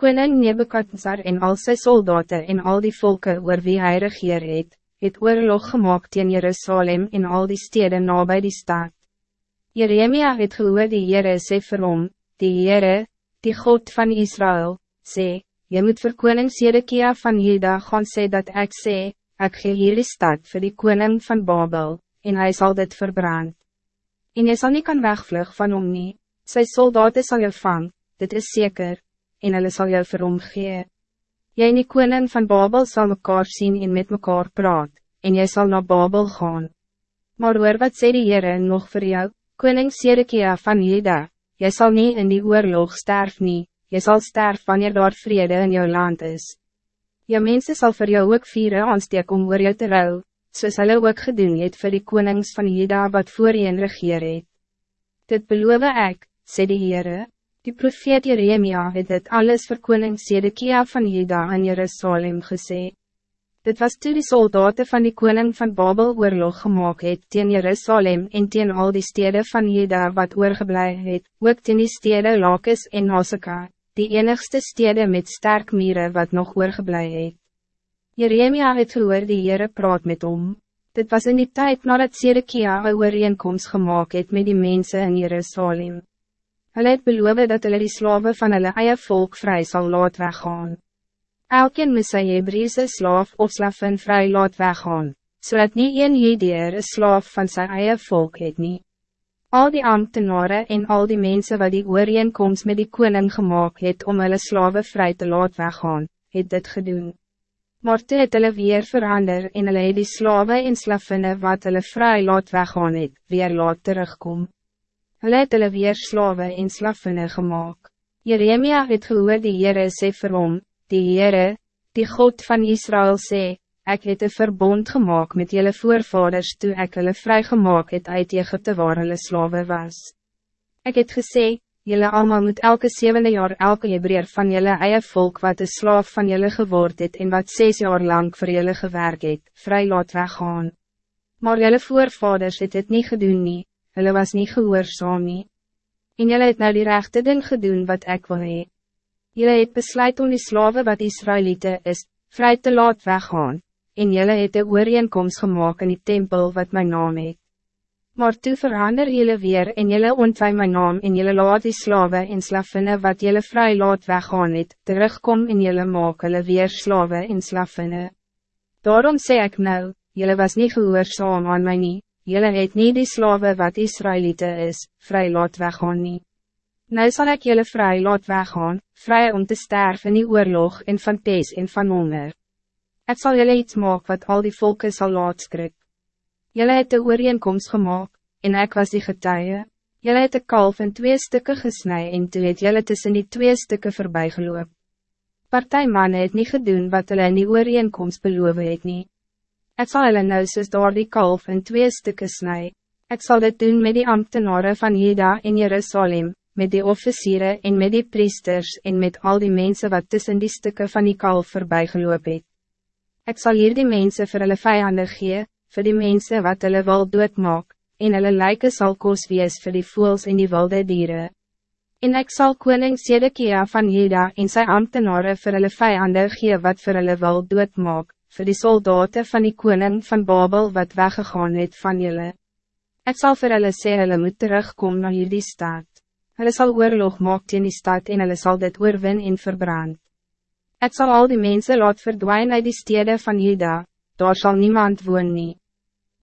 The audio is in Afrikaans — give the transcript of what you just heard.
Koning Nebukadnezar en al sy soldaten en al die volken oor wie hy regeer het, het oorlog gemaakt in Jerusalem en al die steden nabij die stad. Jeremia het gehoor die Heere sê vir hom, die Heere, die God van Israël, sê, Je moet vir koning Sedekia van Juda gaan sê dat ik sê, ek gee hier die stad vir die koning van Babel, en hij zal dit verbrand. En jy sal nie kan wegvlug van hom nie, sy soldaten sal jou vang, dit is zeker en hulle sal jou vir hom gee. Jy en die koning van Babel zal mekaar zien en met mekaar praat, en jy zal naar Babel gaan. Maar hoor wat sê die Heere nog voor jou, koning Sedekia van Juda, jy zal niet in die oorlog sterf nie, jy zal sterf wanneer daar vrede in jou land is. Jou mensen zal voor jou ook vieren aansteek om oor jou te rouw, soos hulle ook gedoen het vir die konings van Juda wat voor je regeer het. Dit beloof ek, sê die Heere, Die profeet Jeremia het dit alles vir koning Sedekia van Juda in Jerusalem gesê. Dit was toe die soldaten van die koning van Babel oorlog gemaakt het teen Jerusalem en teen al die steden van Juda wat oorgeblij het, ook teen die steden Lakis en Nasaka, die enigste steden met sterk mieren wat nog oorgeblij het. Jeremia het gehoor die Heere praat met om. Dit was in die tijd nadat Sedekia een ooreenkomst gemaakt het met die mensen in Jerusalem. Hulle het beloof dat hulle die slaven van hulle eie volk vrij zal laat weggaan. Elkeen moet sy Hebreese slaaf of slaven vrij laat weggaan, zodat so niet een jeder een slaaf van zijn eie volk het nie. Al die ambtenaren en al die mensen wat die ooreenkomst met die koning gemaakt het om hulle slaven vrij te laat weggaan, het dit gedoen. Maar toe het hulle weer verander en hulle het die slaven en slavinne wat hulle vrij laat weggaan het, weer laat terugkom. Hulle het hulle weer slawe en slavinne gemaakt. Jeremia het gehoor die Heere sê vir hom, die Heere, die God van Israël sê, ik het een verbond gemaakt met jullie voorvaders toen ik hulle vrygemaak het uit Egypte waar hulle slawe was. Ik het gesê, jullie allemaal moet elke zevende jaar elke Hebreer van jullie eie volk wat een slaaf van jullie geword het en wat zes jaar lang voor jullie gewerkt het, vrij laat weggaan. Maar jullie voorvaders het het niet gedoen nie, hulle was niet gehoorzaam nie. En jylle het nou die rechte ding gedoen wat ik wil hee. Jylle het besluit om die slaven wat Israëlieten is, vrij te laat weggaan, en jylle het de ooreenkomst gemaakt in die tempel wat mijn naam het. Maar toe verander jylle weer en jylle ontwij mijn naam en jylle laat die slaven en slavinne wat jylle vrij laat weggaan het, terugkom en jylle maak hulle weer slaven en slavinne. Daarom sê ik nou, jylle was niet gehoorzaam aan mij niet. Jullie het niet die slaven wat Israëlieten is, vrij laat weggaan nie. Nou zal ik jullie vrij laat weggaan, vrij om te sterven in die oorlog en van pees en van honger. Ik zal jullie iets maken wat al die volken zal laat skrik. Jullie het de ooreenkomst gemaakt, en ik was die getuie. Jullie het de kalf in twee stukken gesnij en toe het jullie tussen die twee stukken voorbij geloop. Partijmannen het niet gedaan wat hulle in die ooreenkomst beloven het niet. Ik zal hulle nou soos daar die kalf in twee stukken snij. Ik zal dit doen met die ambtenaren van Juda in Jerusalem, met die officieren en met die priesters en met al die mensen wat tussen die stukken van die kalf voorbij geloop het. Ik zal hier die mensen voor hulle vijanden gee, voor die mensen wat hulle wil doodmaak, en hulle lijken sal koos wees vir die voels en die wilde dieren. En ik zal koning Sedekia van Juda en sy ambtenaren voor hulle vijanden gee wat voor hulle wil doodmaak, voor die soldaten van die koning van Babel wat weggegaan het van jullie. Ik zal voor hulle sê hulle moet terugkomen naar jullie stad. Hulle sal oorlog maak in die stad en hulle sal dit oorwin en verbrand. Ik zal al die mensen laat verdwijnen uit die steden van Juda, daar zal niemand woon nie.